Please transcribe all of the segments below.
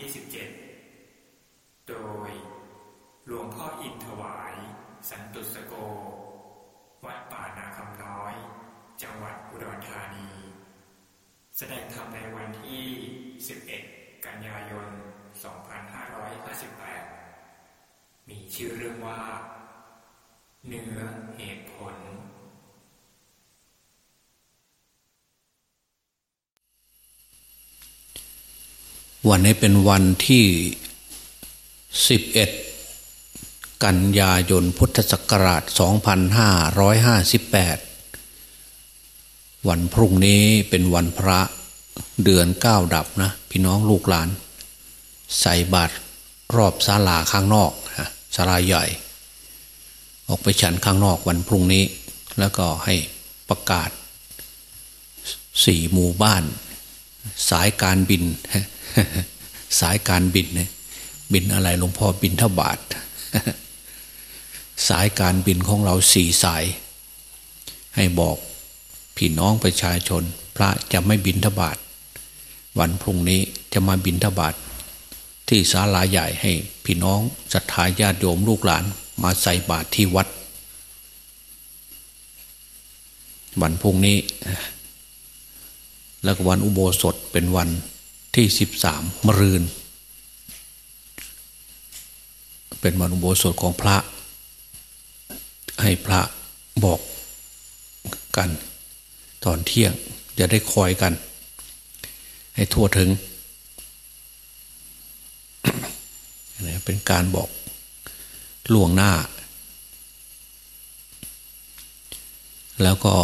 27โดย หลวงพ่ออินถวาย สันตุสโก วัดป่านาคำน้อย จังหวัดอุดรธานี แสดงธรรมในวันที่ 11 กันยายน 2558 มีชื่อเรื่องว่า เนื้อเหตุผล วันนี้เป็นวันที่ 11 กันยายนพุทธศักราช 2558 วันพรุ่งนี้เป็นวันพระเดือนเก้าดับนะ พี่น้องลูกหลาน ใส่บาตรรอบศาลาข้างนอกศาลาใหญ่ ออกไปฉันข้างนอกวันพรุ่งนี้ แล้วก็ให้ประกาศสี่หมู่บ้าน สายการบิน สายการบินเนี่ยบินอะไรหลวงพ่อบินทบาทสายการบินของเราสี่สาย ให้บอกพี่น้องประชาชน พระจะไม่บินทบาทวันพรุ่งนี้จะมาบินทบาทที่ศาลาใหญ่ให้พี่น้องศรัทธาญาติโยมลูกหลาน มาใส่บาตรที่วัด วันพรุ่งนี้ แล้วก็วันอุโบสถเป็นวัน ที่สิบสามมรืน เป็นวันอุโบสถของพระ ให้พระบอกกัน ตอนเที่ยงจะได้คอยกัน ให้ทั่วถึงเป็นการบอกล่วงหน้า แล้วก็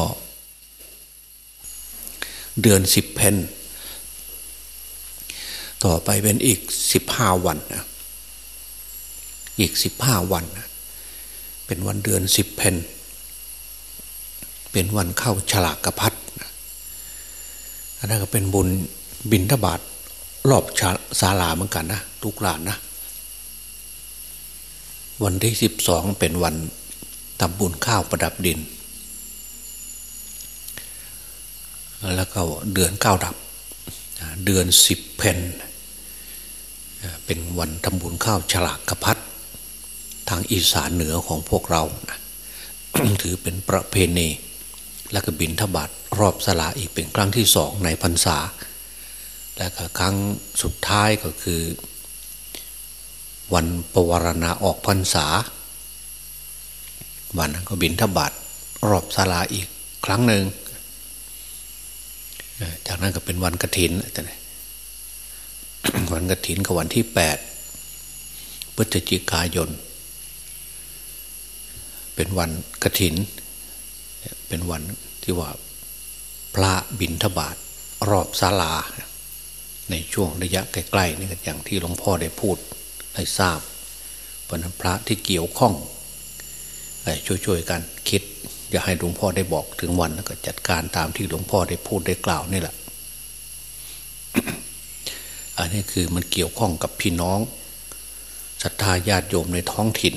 เดือนสิบเพน ต่อไปเป็นอีกสิบห้าวันนะอีกสิบห้าวันนะเป็นวันเดือนสิบเพนเป็นวันเข้าฉลากกระพัดนะอันนั้นก็เป็นบุญบินทบาทรอบศาลาเหมือนกันนะทุกหลานนะวันที่สิบสองเป็นวันทำบุญข้าวประดับดิน แล้วก็เดือนเก้าดับ เดือนสิบเพน เป็นวันทำบุญข้าวฉลากกระพัดทางอีสานเหนือของพวกเรานะถือเป็นประเพณีและก็บินทบาทรอบสลาอีกเป็นครั้งที่สองในพรรษา และก็ครั้งสุดท้ายก็คือ วันปวารณาออกพรรษา วันนั้นก็บินทบาทรอบสลาอีกครั้งหนึ่งจากนั้นก็เป็นวันกระถิน วันกระถินก็วันที่แปดพฤศจิกายน เป็นวันกระถิน เป็นวันที่ว่าพระบินทบาทรอบศาลา ในช่วงระยะใกล้ๆนี่ก็อย่างที่หลวงพ่อได้พูดให้ทราบเพราะนั้นพระที่เกี่ยวข้องช่วยๆกันคิด อย่าให้หลวงพ่อได้บอกถึงวันแล้วก็จัดการตามที่หลวงพ่อได้พูดได้กล่าวนี่แหละ อันนี้คือมันเกี่ยวข้องกับพี่น้องศรัทธาญาติโยมในท้องถิ่น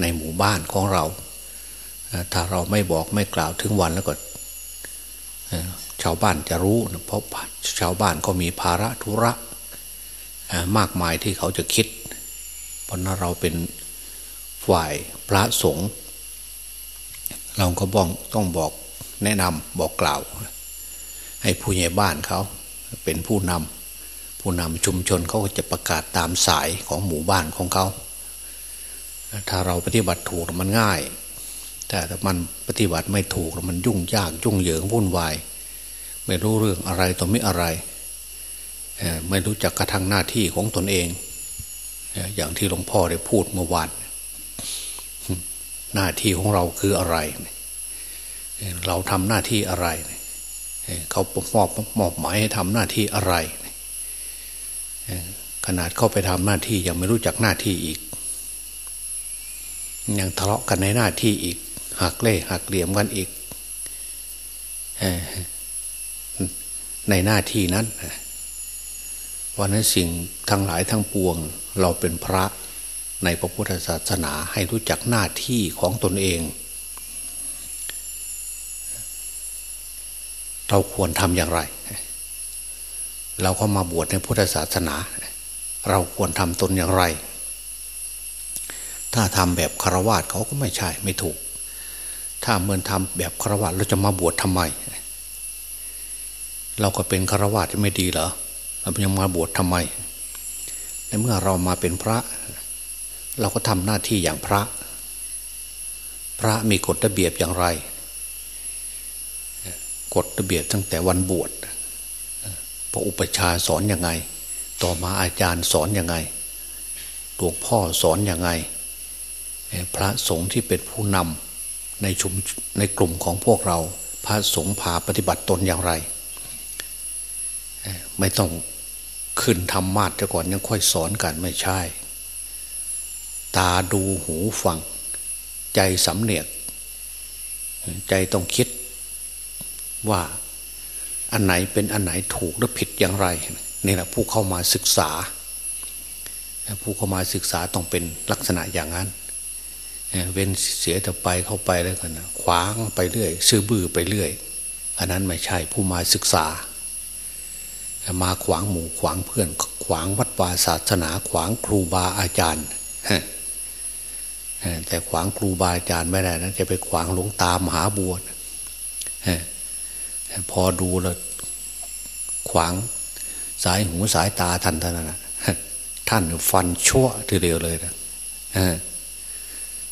ในหมู่บ้านของเรา ถ้าเราไม่บอกไม่กล่าวถึงวันแล้วก็ชาวบ้านจะรู้เพราะชาวบ้านก็มีภาระธุระมากมายที่เขาจะคิด เพราะนั้นเราเป็นฝ่ายพระสงฆ์เราก็บ้องต้องบอกแนะนำบอกกล่าว ให้ผู้ใหญ่บ้านเขาเป็นผู้นำ ผู้นำชุมชนเขาก็จะประกาศตามสายของหมู่บ้านของเขา ถ้าเราปฏิบัติถูกมันง่าย แต่ถ้ามันปฏิบัติไม่ถูกมันยุ่งยากยุ่งเหยิงวุ่นวาย ไม่รู้เรื่องอะไรต่อไม่อะไร ไม่รู้จักกระทั่งหน้าที่ของตนเอง อย่างที่หลวงพ่อได้พูดเมื่อวานหน้าที่ของเราคืออะไร เราทำหน้าที่อะไร เขามอบมอบหมายให้ทำหน้าที่อะไร ขนาดเข้าไปทำหน้าที่ยังไม่รู้จักหน้าที่อีก ยังทะเลาะกันในหน้าที่อีก หักเล่หักเหลี่ยมกันอีกในหน้าที่นั้นวันนั้นสิ่งทั้งหลายทั้งปวง เราเป็นพระในพระพุทธศาสนาให้รู้จักหน้าที่ของตนเอง เราควรทำอย่างไร เราก็มาบวชในพุทธศาสนา เราควรทำตนอย่างไร ถ้าทำแบบคารวะเขาก็ไม่ใช่ไม่ถูก ถ้าเมื่อทำแบบคารวะเราจะมาบวชทำไม เราก็เป็นคารวะจะไม่ดีเหรอเรายังมาบวชทำไม ในเมื่อเรามาเป็นพระ เราก็ทำหน้าที่อย่างพระ พระมีกฎระเบียบอย่างไร กฎระเบียบตั้งแต่วันบวช พระอุปชาสอนอยังไง ต่อมาอาจารย์สอนอยังไงหลวงพ่อสอนอยังไง พระสงฆ์ที่เป็นผู้นำในชุมในกลุ่มของพวกเรา พระสงฆ์พาปฏิบัติตนอย่างไร ไม่ต้องขึ้นธรรมาจะก่อนยังค่อยสอนกันไม่ใช่ ตาดูหูฟัง ใจสำเนียก ใจต้องคิดว่า อันไหนเป็นอันไหนถูกหรือผิดอย่างไรนี่แหละผู้เข้ามาศึกษา ผู้เข้ามาศึกษาต้องเป็นลักษณะอย่างนั้นเว้นเสียแต่ไปเข้าไปแล้วกันนะขวางไปเรื่อยซื้อบื้อไปเรื่อย อันนั้นไม่ใช่ผู้มาศึกษา มาขวางหมู่ขวางเพื่อน ขวางวัดวาศาสนาขวางครูบาอาจารย์แต่ขวางครูบาอาจารย์ไม่ได้นะจะไปขวางหลวงตามหาบัว พอดูแล้วขวางสายหูสายตาท่านท่านนะท่านฟันชั่วทีเดียวเลยนะ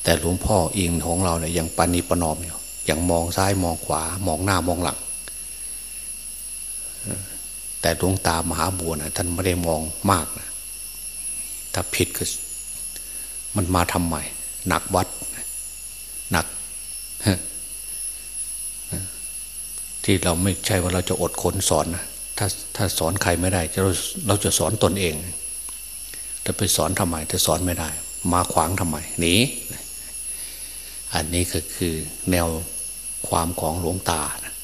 แต่หลวงพ่ออิงของเราเนี่ยยังปานิปนอมอยู่ยังมองซ้ายมองขวา มองหน้ามองหลังแต่ดวงตามหาบัวนะท่านไม่ได้มองมากนะถ้าผิดก็มันมาทำใหม่หนักวัดหนัก ที่เราไม่ใช่ว่าเราจะอดคนสอนนะถ้าถ้าสอนใครไม่ได้เราเราจะสอนตนเองจะไปสอนทำไมจะสอนไม่ได้ มาขวางทำไมหนีอันนี้ก็คือแนวความของหลวงตานะ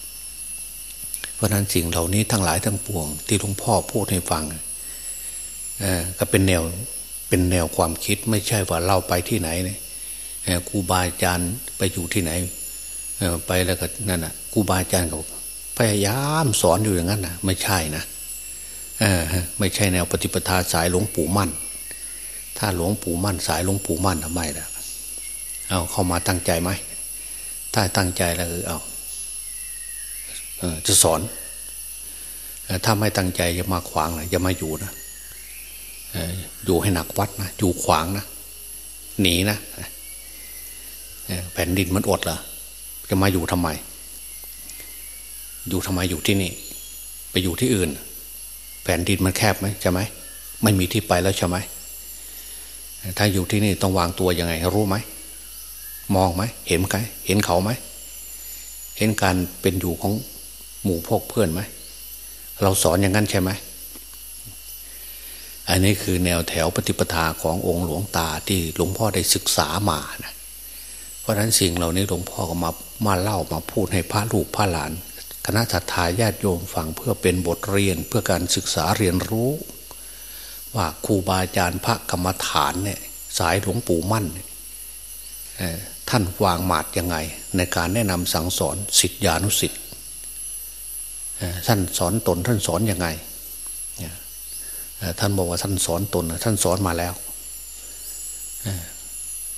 เพราะนั้นสิ่งเหล่านี้ทั้งหลายทั้งปวง ที่หลวงพ่อพูดให้ฟังก็เป็นแนวเป็นแนวความคิดไม่ใช่ว่าเราไปที่ไหนเนี่ยครูบาอาจารย์ไปอยู่ที่ไหน ไปแล้วก็นั่นน่ะครูบาอาจารย์เขาพยายามสอนอยู่อย่างนั้นนะไม่ใช่นะไม่ใช่แนวปฏิปทาสายหลวงปู่มั่น ถ้าหลวงปู่มั่น สายหลวงปู่มั่นทำไมล่ะเอาเข้ามาตั้งใจไหมถ้าตั้งใจแล้วคือเอาจะสอนถ้าไม่ตั้งใจจะมาขวางนะจะมาอยู่นะอยู่ให้หนักวัดนะอยู่ขวางนะหนีนะแผ่นดินมันอดเหรอ จะมาอยู่ทำไม อยู่ทำไมอยู่ที่นี่ ไปอยู่ที่อื่น แผ่นดินมันแคบไหมใช่ไหมไม่มีที่ไปแล้วใช่ไหมถ้าอยู่ที่นี่ต้องวางตัวยังไง รู้ไหมมองไหมเห็นไหมเห็นเขาไหมเห็นการเป็นอยู่ของหมู่พวกเพื่อนไหมเราสอนอย่างนั้นใช่ไหมอันนี้คือแนวแถวปฏิปทาขององค์หลวงตาที่หลวงพ่อได้ศึกษามานะ เพราะฉะนั้นสิ่งเหล่านี้หลวงพ่อก็มามาเล่ามาพูดให้พระลูกพระหลาน คณะสัตยาญาติโยมฟังเพื่อเป็นบทเรียนเพื่อการศึกษาเรียนรู้ ว่าครูบาอาจารย์พระกรรมฐานเนี่ยสายหลวงปู่มั่นท่านวางหมาดยังไง ในการแนะนำสั่งสอนสิทธิานุสิทธิ์ท่านสอนตนท่านสอนยังไงท่านบอกว่าท่านสอนตนท่านสอนมาแล้ว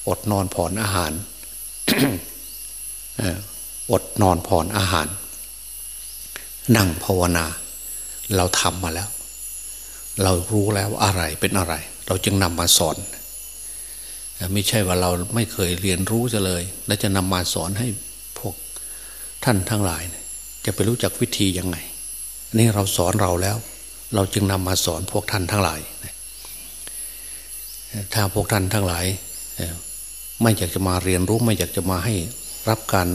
อดนอนผ่อนอาหาร อดนอนผ่อนอาหาร นั่งภาวนา เราทำมาแล้ว เรารู้แล้วอะไรเป็นอะไร เราจึงนำมาสอน ไม่ใช่ว่าเราไม่เคยเรียนรู้จะเลย และจะนำมาสอนให้พวกท่านทั้งหลาย จะไปรู้จักวิธียังไง นี่เราสอนเราแล้ว เราจึงนำมาสอนพวกท่านทั้งหลายถ้าพวกท่านทั้งหลาย ไม่อยากจะมาเรียนรู้ไม่อยากจะมาให้รับการ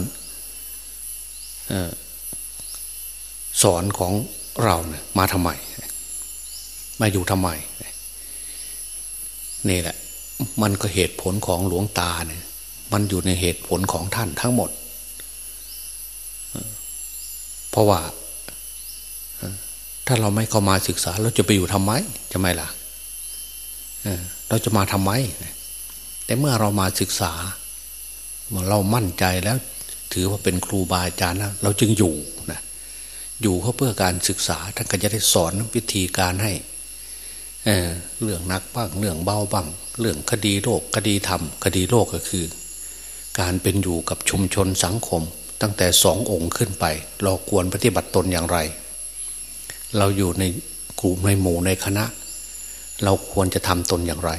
สอนของเราเนี่ยมาทำไม มาอยู่ทำไม นี่แหละ มันก็เหตุผลของหลวงตาเนี่ย มันอยู่ในเหตุผลของท่านทั้งหมด เพราะว่า ถ้าเราไม่เข้ามาศึกษา เราจะไปอยู่ทำไมจะไม่ล่ะเราจะมาทำไม แต่เมื่อเรามาศึกษาเรามั่นใจแล้ว ถือว่าเป็นครูบาอาจารย์นะเราจึงอยู่นะอยู่เขาเพื่อการศึกษาท่านก็จะได้สอนวิธีการให้เเรื่องนักบ้างเรื่องเบาบ้าง เรื่องคดีโลกคดีธรรม คดีโลกก็คือ การเป็นอยู่กับชุมชนสังคม ตั้งแต่สององค์ขึ้นไป เราควรปฏิบัติตนอย่างไร เราอยู่ในกลุ่มในหมู่ในคณะ เราควรจะทำตนอย่างไร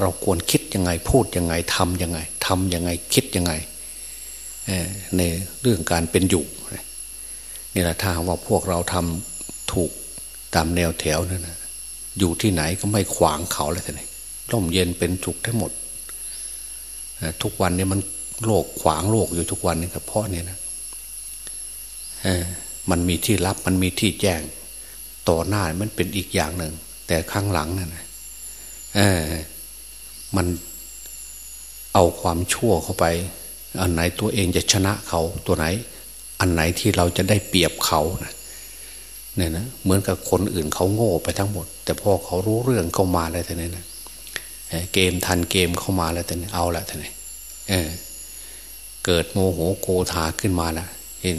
เราควรคิดยังไงพูดยังไงทำยังไงทำยังไงคิดยังไงในเรื่องการเป็นอยู่นี่แหละถ้าว่าพวกเราทำถูกตามแนวแถวนั่นนะอยู่ที่ไหนก็ไม่ขวางเขาเลยท่านร่มเย็นเป็นสุขทั้งหมดทุกวันนี้มันโลกขวางโลกอยู่ทุกวันนี้ก็เพราะเนี่ยนะมันมีที่รับมันมีที่แจ้ง ต่อหน้ามันเป็นอีกอย่างหนึ่ง แต่ข้างหลังนั่นนะ มันเอาความชั่วเข้าไป อันไหนตัวเองจะชนะเขาตัวไหน อันไหนที่เราจะได้เปรียบเขานะเนี่ยนะเหมือนกับคนอื่นเขาโง่ไปทั้งหมด แต่พอเขารู้เรื่องเข้ามาแล้วท่านี้นะเกมทันเกมเข้ามาแล้วท่านี้เอาละท่านี้เเกิดโมโหโกธาขึ้นมาล้วเห็น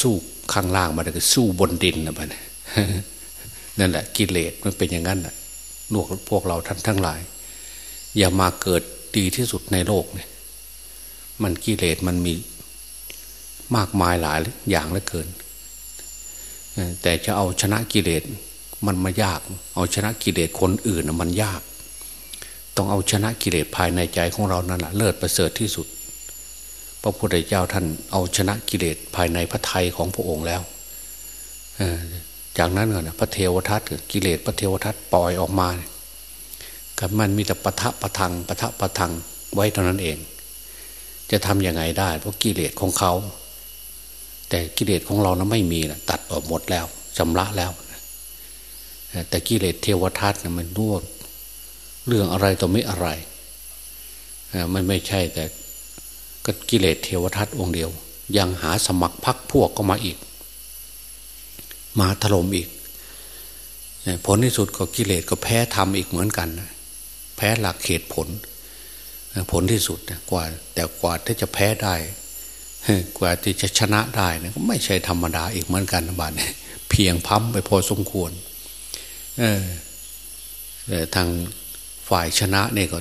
สู้ข้างล่างมาแล้วก็สู้บนดินนะบ้านนั่นแหละกิเลสมันเป็นอย่างนั้นแหละลวกพวกเราท่านทั้งหลาย อย่ามาเกิดดีที่สุดในโลกเนี่ย มันกิเลสมันมีมากมายหลายอย่างเหลือเกิน แต่จะเอาชนะกิเลสมันมายาก เอาชนะกิเลสคนอื่นมันยาก ต้องเอาชนะกิเลสภายในใจของเรานั่นแหละเลิศประเสริฐที่สุด พระพุทธเจ้าท่านเอาชนะกิเลสภายในพระทัยของพระองค์แล้วจากนั้นก่อนพระเทวทัตกิเลสพระเทวทัตปล่อยออกมา กับมันมีแต่ปะทะปะทังปะทะปะทังไว้เท่านั้นเอง จะทำยังไงได้ เพราะกิเลสของเขา แต่กิเลสของเรานะไม่มีนะตัดออกหมดแล้วชำระแล้ว แต่กิเลสเทวทัตนะมันรู้เรื่องอะไรต่อไม่อะไร มันไม่ใช่แต่ก็กิเลสเทวทัตองเดียว ยังหาสมัครพักพวกก็มาอีก มาถล่มอีกผลที่สุดก็กิเลสก็แพ้ธรรมอีกเหมือนกันแพ้หลักเหตุผล ผลที่สุดกว่า แต่กว่าที่จะแพ้ได้กว่าที่จะชนะได้นะไม่ใช่ธรรมดาอีกเหมือนกันบาทเพียงพั้มไปพอสมควรเออทางฝ่ายชนะเนี่ยก็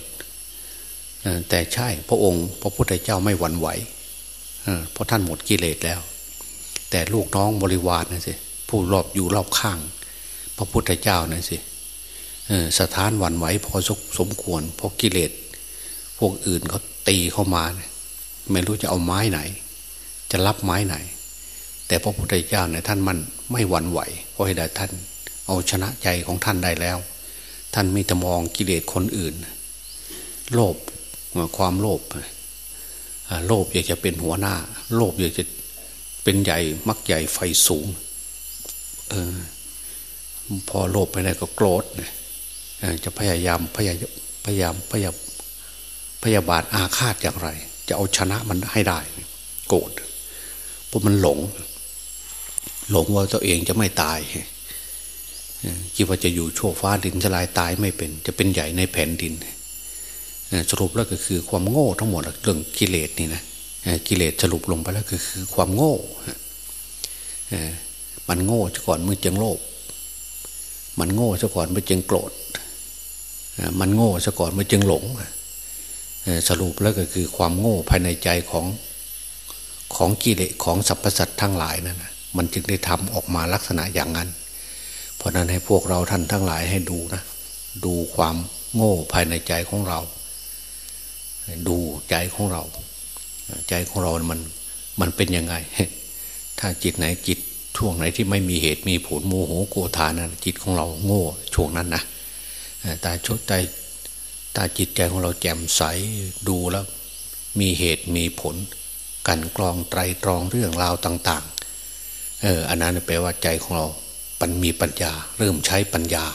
แต่ใช่พระองค์ พระพุทธเจ้าไม่หวั่นไหวเพราะท่านหมดกิเลสแล้ว แต่ลูกน้องบริวารนะสิผู้รอบอยู่รอบข้าง พระพุทธเจ้านะสิ สถานหวั่นไหวพอสมควรเพราะกิเลสพวกอื่นเขาตีเข้ามา ไม่รู้จะเอาไม้ไหน จะรับไม้ไหน แต่พระพุทธเจ้าเนี่ยท่านมันไม่หวั่นไหว เพราะเหตุใดท่าน เอาชนะใจของท่านได้แล้ว ท่านไม่จะมองกิเลสคนอื่น โลภความโลภโลภอยากจะเป็นหัวหน้า โลภอยากจะเป็นใหญ่มักใหญ่ไฟสูงออ พอโลภไปไหนก็โกรธ จะพยายามพยายามพยายามพยายามพยาบาทอาฆาตอย่างไร จะเอาชนะมันให้ได้ โกรธเพราะมันหลง หลงว่าตัวเองจะไม่ตายคิดว่าจะอยู่โชคฟ้าดินจะลายตายไม่เป็น จะเป็นใหญ่ในแผ่นดินสรุปแล้วก็คือความโง่ทั้งหมดเรื่องกิเลสนี่นะกิเลสสรุปลงไปแล้วก็คือความโง่มันโง่ซะก่อนเมื่อจึงโลภมันโง่ซะก่อนเมื่อจึงโกรธ มันโง่ซะก่อนมื่อจึงหลงสรุปแล้วก็คือความโง่ภายในใจของของกิเลสของสรรพสัตว์ทั้งหลายนั่นมันจึงได้ทำออกมาลักษณะอย่างนั้น เพราะนั้นให้พวกเราท่านทั้งหลายให้ดูนะ ดูความโง่ภายในใจของเรา ดูใจของเรา ใจของเรา มันมันเป็นยังไง ถ้าจิตไหนจิตช่วงไหนที่ไม่มีเหตุมีผลโมโหโกธานะจิตของเราโง่ช่วงนั้นนะ แต่ชุดใจตาจิตใจของเราแจ่มใสดูแล้ว มีเหตุมีผล กันกรองไตรตรองเรื่องราวต่าง ๆ เอออันนั้นแปลว่าใจของเราปันมีปัญญา เริ่มใช้ปัญญา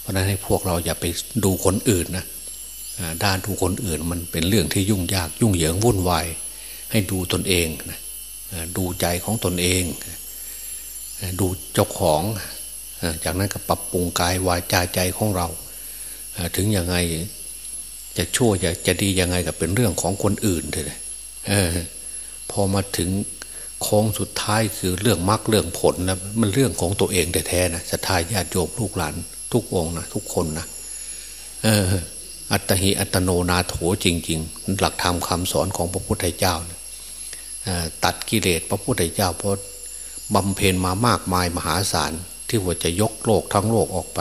เพราะนั้นให้พวกเราอย่าไปดูคนอื่นนะด้านดูคนอื่นมันเป็นเรื่องที่ยุ่งยากยุ่งเหยิงวุ่นวายให้ดูตนเองนะดูใจของตนเอง ดูเจ้าของ จากนั้นก็ปรับปรุงกายวาจาใจของเรา ถึงยังไงจะชั่วจะจะดียังไงก็เป็นเรื่องของคนอื่นเลยพอมาถึงโค้งสุดท้ายคือเรื่องมรรคเรื่องผลนะมันเรื่องของตัวเองแท้ๆนะศรัทธาญาติโยมลูกหลานทุกองนะทุกคนนะเออ อัตหิอัตโนนาโถจริง ๆ หลักธรรมคาสอนของพระพุทธเจ้านะตัดกิเลสพระพุทธเจ้าเพราะบำเพ็ญมามากมายมหาศาล ที่ว่าจะยกโลกทั้งโลกออกไป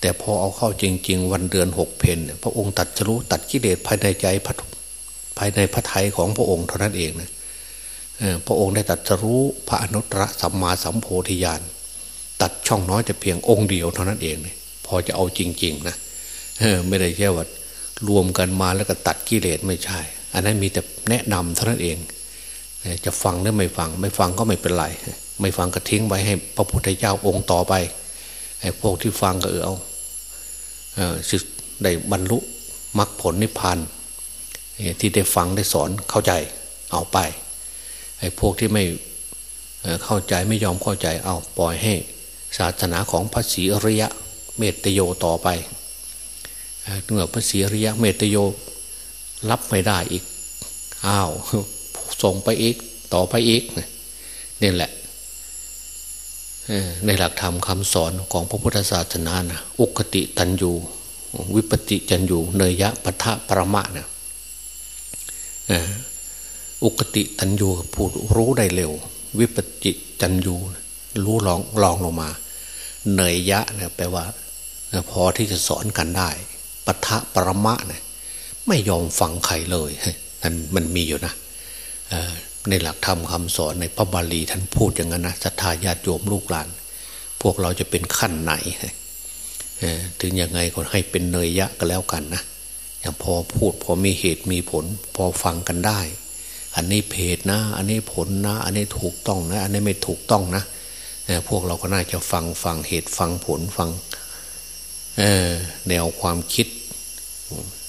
แต่พอเอาเข้าจริง ๆ วันเดือนหกเพนพระองค์ตัดจรู้ตัดกิเลสภายในใจภายในพระทัยของพระองค์เท่านั้นเองนะพระองค์ได้ตัดจรู้พระอนุตตรสัมมาสัมโพธิญาณตัดช่องน้อยแต่เพียงองค์เดียวเท่านั้นเองเลยพอจะเอาจริง ๆ นะไม่ได้แค่ว่ารวมกันมาแล้วก็ตัดกิเลสไม่ใช่ อันนั้นมีแต่แนะนำเท่านั้นเอง จะฟังหรือไม่ฟัง ไม่ฟังก็ไม่เป็นไร ไม่ฟังก็ทิ้งไว้ให้พระพุทธเจ้าองค์ต่อไปไอ้พวกที่ฟังก็เออเอาสึกได้บรรลุมรรคผลนิพพานที่ได้ฟังได้สอนเข้าใจเอาไปไอ้พวกที่ไม่เข้าใจไม่ยอมเข้าใจเอาปล่อยให้ศาสนาของพระศรีอริยะเมตโยต่อไปเมื่อพระศรีอริยะเมตโยรับไม่ได้อีกอ้าวส่งไปอีกต่อไปอีกนี่แหละ ในหลักธรรมคำสอนของพระพุทธศาสนานะอุกติตันยูวิปติจันยูเนยยะปะทะประมะนะอุกติตันยูพูดรู้ได้เร็ว วิปติจันยูรู้ลองลองลงมา เนยยะเนี่ยแปลว่า พอที่จะสอนกันได้ปะทะประมะเนี่ยไม่ยอมฟังใครเลยนั่นมันมีอยู่นะ ในหลักธรรมคาสอนในพระบาลีท่านพูดอย่างนั้นนะศรัทธาญาติโยมลูกหลาน พวกเราจะเป็นขั้นไหนถึงยังไงก็ให้เป็นเนยยะก็แล้วกันนะอย่างพอพูดพอมีเหตุมีผล พอฟังกันได้ อันนี้เพจนะ อันนี้ผลนะ อันนี้ถูกต้องนะ อันนี้ไม่ถูกต้องนะพวกเราก็น่าจะฟังฟังเหตุฟังผลฟังแนวความคิด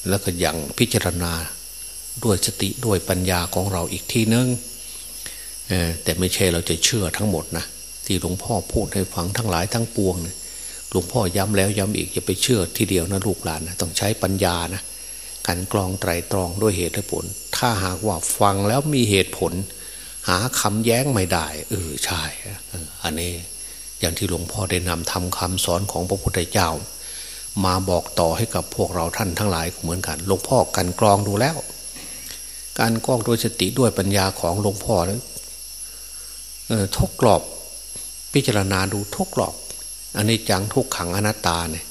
แล้วก็อย่างพิจารณาด้วยสติด้วยปัญญาของเราอีกทีนึง แต่ไม่ใช่เราจะเชื่อทั้งหมดนะที่หลวงพ่อพูดให้ฟังทั้งหลายทั้งปวงนะหลวงพ่อย้ำแล้วย้ำอีกอย่าไปเชื่อทีเดียวนะลูกหลานนะต้องใช้ปัญญานะการกรองไตรตรองด้วยเหตุและผล ถ้าหากว่าฟังแล้วมีเหตุผล หาคำแย้งไม่ได้เออใช่อันนี้อย่างที่หลวงพ่อได้นำทำคำสอนของพระพุทธเจ้า มาบอกต่อให้กับพวกเราท่านทั้งหลายเหมือนกันหลวงพ่อกันกรองดูแล้ว การกรองโดยสติด้วยปัญญาของหลวงพ่อนั้น ทุกกรอบพิจารณาดูทุกกรอบอันนี้จังทุกขังอนัตตาเนี่ย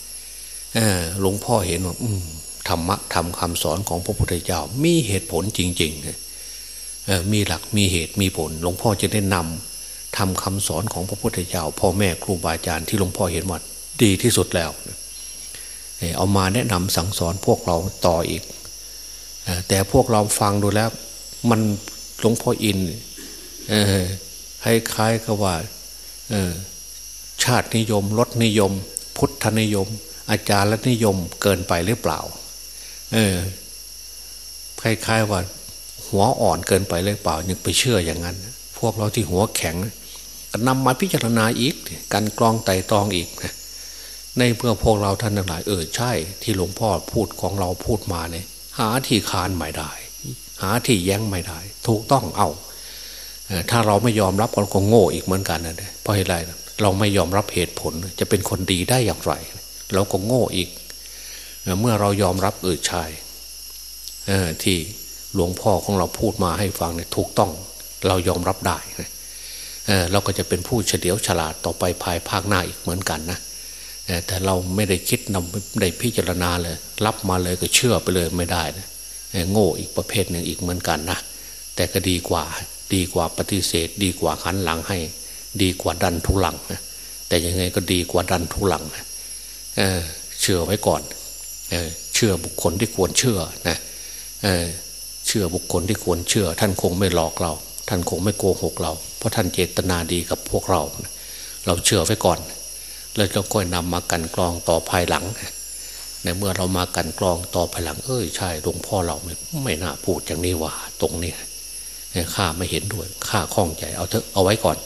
หลวงพ่อเห็นว่าธรรมะทำคำสอนของพระพุทธเจ้า มีเหตุผลจริงๆมีหลักมีเหตุมีผล หลวงพ่อจะได้นำทำคำสอนของพระพุทธเจ้า พ่อแม่ครูบาอาจารย์ที่หลวงพ่อเห็นว่าดีที่สุดแล้วเอามาแนะนำสั่งสอนพวกเราต่ออีก แต่พวกเราฟังดูแล้ว มันหลวงพ่ออิน คล้ายๆกับว่าชาตินิยมรสนิยม พุทธนิยม อาจารย์นิยมเกินไปหรือเปล่า เออคล้ายๆว่า หัวอ่อนเกินไปหรือเปล่ายังไปเชื่ออย่างนั้น พวกเราที่หัวแข็งก็นำมาพิจารณาอีกการกรองไต่ตองอีกนะในเพื่อพวกเราท่านทั้งหลายเออใช่ ที่หลวงพ่อพูดของเราพูดมาเนี่ยหาที่คานไม่ได้ หาที่แย้งไม่ได้ ถูกต้องเอา ถ้าเราไม่ยอมรับเราก็โง่อีกเหมือนกันนะเพราะอะไรเราไม่ยอมรับเหตุผลจะเป็นคนดีได้อย่างไร เราก็โง่อีก เมื่อเรายอมรับเออชายที่หลวงพ่อของเราพูดมาให้ฟังเนี่ยถูกต้องเรายอมรับได้เราก็จะเป็นผู้เฉลียวฉลาดต่อไปภายภาคหน้าอีกเหมือนกันนะแต่เราไม่ได้คิดนำได้พิจารณาเลย รับมาเลยก็เชื่อไปเลยไม่ได้นะโง่อีกประเภทหนึ่งอีกเหมือนกันนะแต่ก็ดีกว่า ดีกว่าปฏิเสธ ดีกว่าขันหลังให้ ดีกว่าดันทุลังนะแต่ยังไงก็ดีกว่าดันทุลังนะเเชื่อไว้ก่อนเเชื่อบุคคลที่ควรเชื่อนะเเชื่อบุคคลที่ควรเชื่อ ท่านคงไม่หลอกเรา ท่านคงไม่โกหกเรา เพราะท่านเจตนาดีกับพวกเรา เราเชื่อไว้ก่อน แล้วเราค่อยนำมากันกรองต่อภายหลังในเมื่อเรามากันกรองต่อภายหลัง เอ้ยใช่หลวงพ่อเราไม่ไม่น่าพูดอย่างนี้ว่าตรงนี้ ข้าไม่เห็นด้วยข้าข้องใจเอาเถอะเอาไว้ก่อน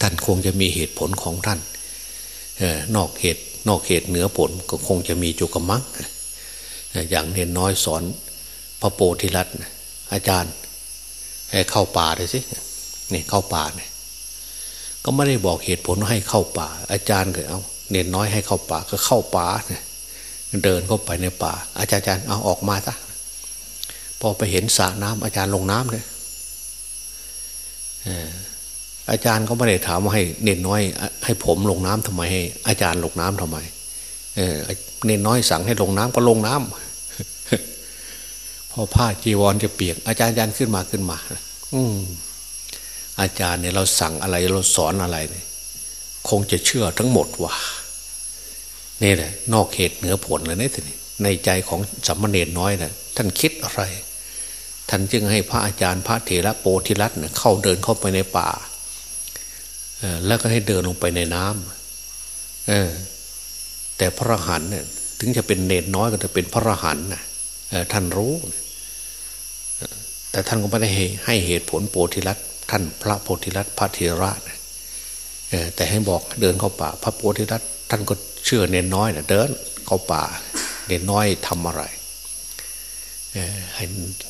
ท่านคงจะมีเหตุผลของท่านนอกเหตุนอกเหตุเหนือผลก็คงจะมีจุกมังอย่างเน้นน้อยสอนพระโพธิรัตน์อาจารย์ ให้เข้าป่าเลยสิเนี่ยเข้าป่าเนี่ยก็ไม่ได้บอกเหตุผลให้เข้าป่า อาจารย์ก็เอาเนนน้อยให้เข้าป่าก็เข้าป่าเนี่ยเดินเข้าไปในป่า อาจารย์เอาออกมาซะ พอไปเห็นสระน้ำอาจารย์ลงน้ำเลยอาจารย์ก็ไม่ได้ถามว่าให้เนนน้อย ให้ผมลงน้ำทำไมให้อาจารย์ลงน้ำทำไมเออเนนน้อยสั่งให้ลงน้ำก็ลงน้ำพอผ้าจีวรจะเปียก อาจารย์ยันขึ้นมาขึ้นมา อืมอาจารย์เนี่ยเราสั่งอะไรเราสอนอะไรเนี่ยคงจะเชื่อทั้งหมดว่านี่แหละนอกเหตุเหนือผลเลยนี่ทีนี้ในใจของสัมมาเนรน้อยนะ่ะท่านคิดอะไร ท่านจึงให้พระอาจารย์พระเถระโปธิรัตน์เข้าเดินเข้าไปในป่าแล้วก็ให้เดินลงไปในน้ำเอแต่พระหันเนี่ยถึงจะเป็นเนรน้อยก็จะเป็นพระหันนะท่านรู้ แต่ท่านก็ไม่ได้ให้เหตุผลโปธิรัตท่านพระโพธิรัตพระเถระนะแต่ให้บอกเดินเข้าป่า พระโพธิรัตท่านก็เชื่อเนนน้อยนะเดินเข้าป่า เนนน้อยทำอะไร ให้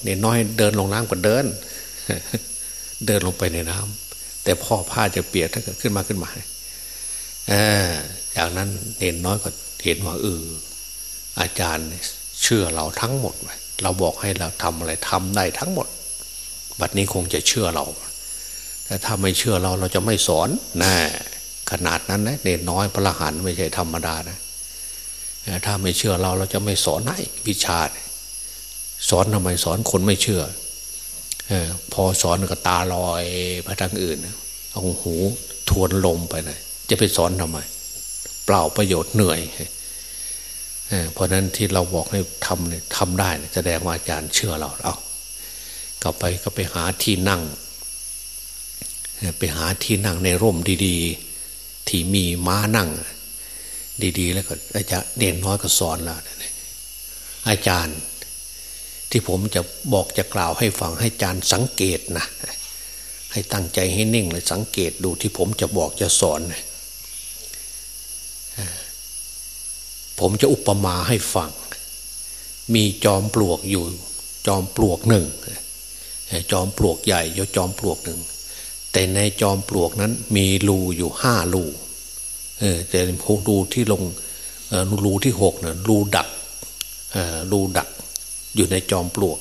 เนนน้อยเดินลงน้ำก็เดิน เดินลงไปในน้ำแต่พ่อผ้าจะเปียกถ้าเกิดขึ้นมาขึ้นมาจากนั้นเนนน้อยก็เห็นว่าเอออาจารย์เชื่อเราทั้งหมด เราบอกให้เราทำอะไรทำได้ทั้งหมด บัดนี้คงจะเชื่อเราแต่ถ้าไม่เชื่อเราเราจะไม่สอนนะขนาดนั้นนะเนนน้อยพระหันไม่ใช่ธรรมดานะถ้าไม่เชื่อเราเราจะไม่สอนให้วิชา สอนทำไมสอนคนไม่เชื่อพอสอนก็ตาลอยไปทางอื่น เอาหูทวนลมไปนะจะไปสอนทำไม เปล่าประโยชน์เหนื่อยเพราะนั้นที่เราบอกให้ทำเนี่ยทำได้แสดงว่าอาจารย์เชื่อเราเอากลับไปก็ไปหาที่นั่ง ไปหาที่นั่งในร่มดีๆ ที่มีม้านั่ง ดีๆ แล้วก็อาจารย์เด่นน้อยก็สอนเราอาจารย์ ที่ผมจะบอกจะกล่าวให้ฟังให้จารย์สังเกตนะให้ตั้งใจให้นิ่งเลยสังเกตดูที่ผมจะบอกจะสอน ผมจะอุปมาให้ฟัง มีจอมปลวกอยู่ จอมปลวกหนึ่ง จอมปลวกใหญ่ยจอมปลวกหนึ่ง แต่ในจอมปลวกนั้นมีรูอยู่ห้ารูแต่รูที่ลงรูที่หกเนี่ยรูดักรูดัก อยู่ในจอมปลวก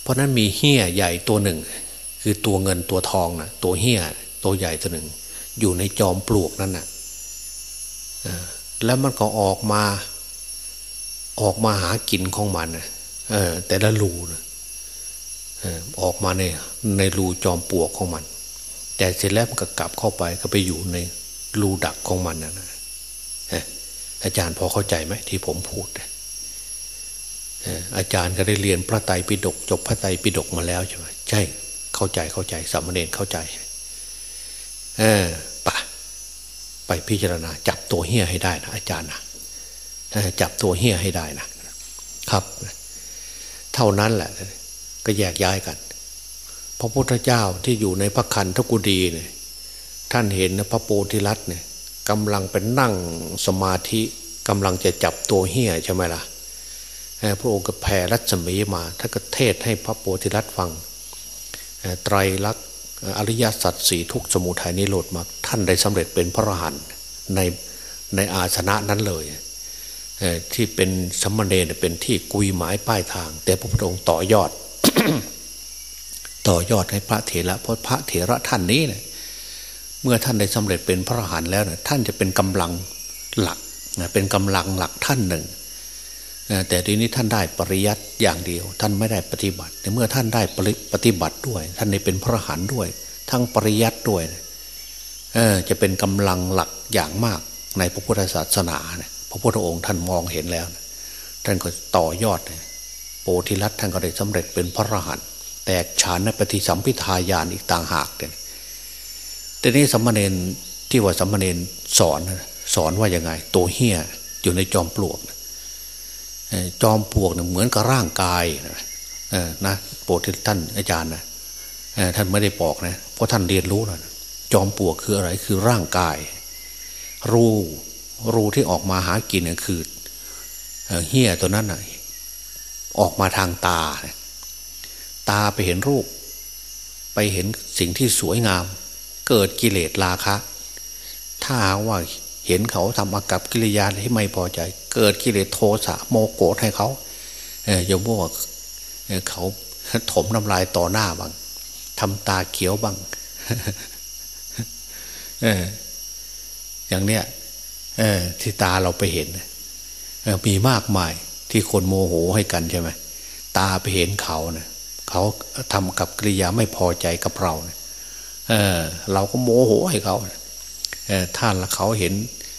เพราะนั้นมีเหี้ยใหญ่ตัวหนึ่ง คือตัวเงินตัวทองนะตัวเหี้ยตัวใหญ่ตัวหนึ่ง อยู่ในจอมปลวกนั่นนะ่ะแล้วมันก็ออกมา ออกมาหากินของมันเออ แต่ละรูนะออกมาในในรูจอมปลวกของมัน แต่เสร็จแล้วมันก็กลับเข้าไปก็ไปอยู่ในรูดักของมันนะอาจารย์พอเข้าใจไหมที่ผมพูด อาจารย์ก็ได้เรียนพระไตรปิฎกจบพระไตรปิฎกมาแล้วใช่ไหมใช่เข้าใจเข้าใจสามเณรเข้าใจเออปะไปพิจารณา จับตัวเฮี้ยให้ได้นะอาจารย์นะจับตัวเฮี้ยให้ได้นะครับ เท่านั้นแหละ ก็แยกย้ายกัน พระพุทธเจ้าที่อยู่ในพระคันทกุดีเนี่ยท่านเห็นนะพระโพธิลัตเนี่ยกำลังเป็นนั่งสมาธิกำลังจะจับตัวเฮี้ยใช่ไหมล่ะ พระองค์ก็แผ่รัศมีมาถ้าก็เทศให้พระโพธิลัตฟังไตรลักษณ์อริยสัจสี่ทุกสมุทัยนิโรธมาท่านได้สำเร็จเป็นพระอรหันต์ในในอาสนะนั้นเลยที่เป็นสมณเณรเป็นที่กุยหมายป้ายทาง แต่พระพุทธองค์ต่อยอด ต่อยอดให้พระเถระเพราะพระเถระท่านนี้เนี่ยเมื่อท่านได้สำเร็จเป็นพระอรหันต์แล้วเนี่ยท่านจะเป็นกำลังหลักเป็นกำลังหลักท่านหนึ่ง แต่ทีนี้ท่านได้ปริยัติอย่างเดียว ท่านไม่ได้ปฏิบัติ แต่เมื่อท่านได้ปฏิบัติด้วย ท่านได้เป็นพระหันด้วย ทั้งปริยัติด้วยจะเป็นกำลังหลักอย่างมากในพระพุทธศาสนาเนี่ยพระพุทธองค์ท่านมองเห็นแล้ว ท่านก็ต่อยอดโปธิรัตท่านก็ได้สำเร็จเป็นพระหันแตกฉานในปฏิสัมพิทายานอีกต่างหากเนี่ยแต่นี้สัมมาเนนที่ว่าสัมมาเนนสอนสอนว่ายังไง ตัวเฮี้ยอยู่ในจอมปลวก จอมปลวกเนี่ยเหมือนกับร่างกายนะโปรดท่านอาจารย์นะท่านไม่ได้บอกนะเพราะท่านเรียนรู้แล้วจอมปลวกคืออะไรคือร่างกาย รูรูที่ออกมาหากินเนี่ยคือเฮี้ยตัวนั้นนะออกมาทางตา ตาไปเห็นรูป ไปเห็นสิ่งที่สวยงาม เกิดกิเลสราคะ ถ้าว่า เห็นเขาทำอากับกิริยาที่ไม่พอใจ เกิดกิเลสโทสะโมโกรธให้เขาเออโยมบอกเขาถมน้ำลายต่อหน้าบ้างทำตาเขียวบ้างเอออย่างเนี้ยเออที่ตาเราไปเห็นมีมากมายที่คนโมโหให้กันใช่ไหมตาไปเห็นเขาเนะ่ยเขาทำกับกิริยาไม่พอใจกับเราเนะเออเราก็โมโหให้เขาเออถ้าเขาเห็น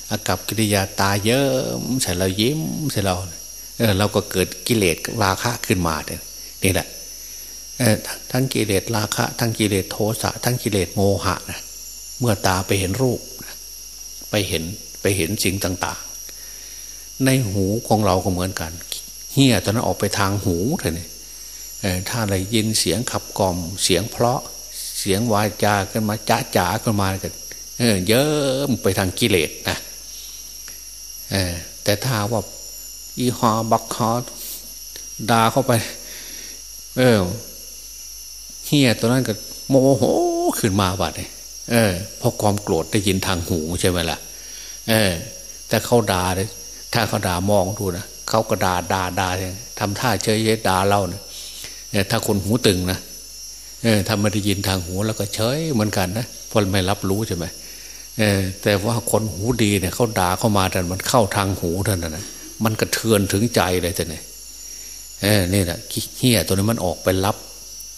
อากับกิริยาตาเยอะใส่เรายิ้มใส่เราเออเราก็เกิดกิเลสราคะขึ้นมาเนี่ยนี่แหละทั้งกิเลสราคะ ทั้งกิเลสโทสะทั้งกิเลสโมหะนะเมื่อตาไปเห็นรูปไปเห็นไปเห็นสิ่งต่าง ๆ ในหูของเราก็เหมือนกันเฮียตอนนั้นออกไปทางหูเลยนี่ถ้าอะไรยินเสียงขับกล่อมเสียงเพราะเสียงวาจากันมาจ้าจ๋ากันมากันเยอะไปทางกิเลสนะ แต่ถ้าว่าอีหอบักฮอด่าเข้าไป เออเฮียตัวนั้นก็โมโหขึ้นมาบัดเลยเออเพราะความโกรธได้ยินทางหูใช่ไหมล่ะ เออ แต่เขาด่าเลยถ้าเขาด่ามองดูนะเขาก็ด่าด่าด่าทำท่าเฉยเยด่าเล่าเนี่ยถ้าคนหูตึงนะเออถ้าไม่ได้ยินทางหูแล้วก็เฉยเหมือนกันนะเพราะไม่รับรู้ใช่ไหมเออ แต่ว่าคนหูดีเนี่ยเขาด่าเข้ามาแต่มันเข้าทางหูเท่านั้นนะมันกระเทือนถึงใจเลยแต่เนี่ยเออนี่แหละเฮี้ยตัวนี้มันออกไปรับ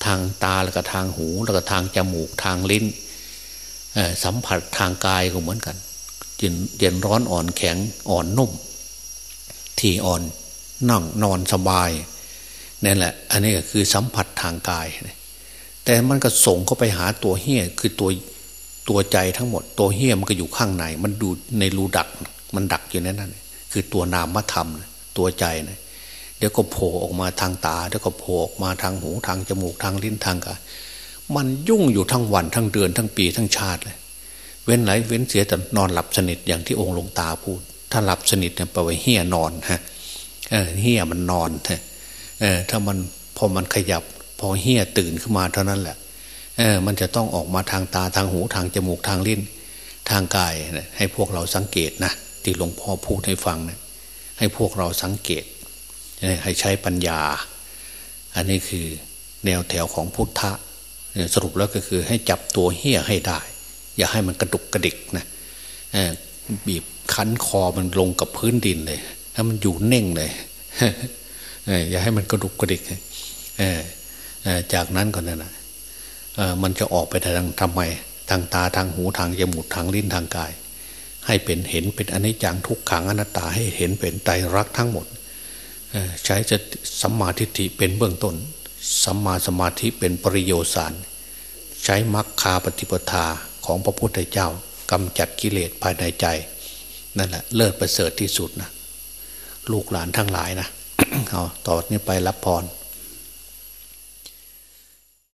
ทางตาแล้วก็ทางหู แล้วก็ทางจมูกทางลิ้นสัมผัสทางกายก็เหมือนกันเย็นเย็นร้อนอ่อนแข็งอ่อนนุ่ม ที่อ่อนนั่งนอนสบายนั่นแหละ อันนี้ก็คือสัมผัสทางกาย แต่มันก็ส่งเข้าไปหาตัวเฮี้ยคือตัว ตัวใจทั้งหมด ตัวเฮี้ยมันก็อยู่ข้างใน มันดูในรูดัก มันดักอยู่นั่นนั่นคือตัวนามธรรม ตัวใจนะเดี๋ยวก็โผล่ออกมาทางตาเดี๋ยวก็โผล่ออกมาทางหูทางจมูกทางลิ้นทางกายมันยุ่งอยู่ทั้งวันทั้งเดือนทั้งปีทั้งชาติเลยเว้นไหนเว้นเสียแต่นอนหลับสนิทอย่างที่องค์หลวงตาพูด ถ้าหลับสนิทเนี่ยแปลว่าเฮี้ยนอนฮะเออเฮี้ยมันนอนเออถ้ามันพอมันขยับ พอเฮี้ยตื่นขึ้นมาเท่านั้นแหละ เออมันจะต้องออกมาทางตาทางหูทางจมูกทางลิ้น ทางกายให้พวกเราสังเกตนะที่หลวงพ่อพูดให้ฟังนะให้พวกเราสังเกต ให้ใช้ปัญญา อันนี้คือแนวแถวของพุทธะสรุปแล้วก็คือให้จับตัวเฮี้ยให้ได้ อย่าให้มันกระดุกกระดิกนะบีบคั้นคอมันลงกับพื้นดินเลยถ้ามันอยู่เน่งเลยอย่าให้มันกระดุกกระดิกจากนั้นก่อนนะ มันจะออกไปทางทำไมทางตาทางหูทางจมูกทางลิ้นทางกาย ให้เป็นเห็นเป็นอนิจจังทุกขังอนัตตาให้เห็นเป็นไตรักทั้งหมดใช้จะสัมมาทิฏฐิเป็นเบื้องต้นสัมมาสมาธิเป็นปริโยสารใช้มรรคาปฏิปทาของพระพุทธเจ้ากำจัดกิเลสภายในใจ นั่นแหละเลิศประเสริฐที่สุดนะลูกหลานทั้งหลายนะเอาต่อนี้ไปรับพร